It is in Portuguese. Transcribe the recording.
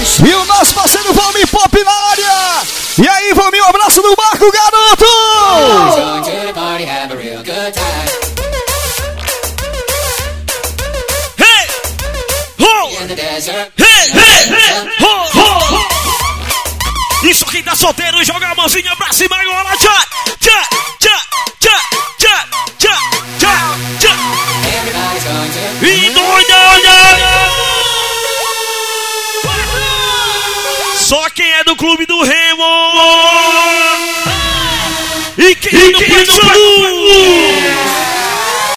E o nosso parceiro vomir Pop na área. E aí, Valmir, um abraço no barco, garoto! Hey! ho, Hey! Hey! ho, ho. Isso quem tá solteiro, joga a mãozinha pra cima agora, tchá, tchá, tchá, tchá, tchá, tchá, tchá. E dois. Só quem é do clube do Remo! E quem, e quem do Padu!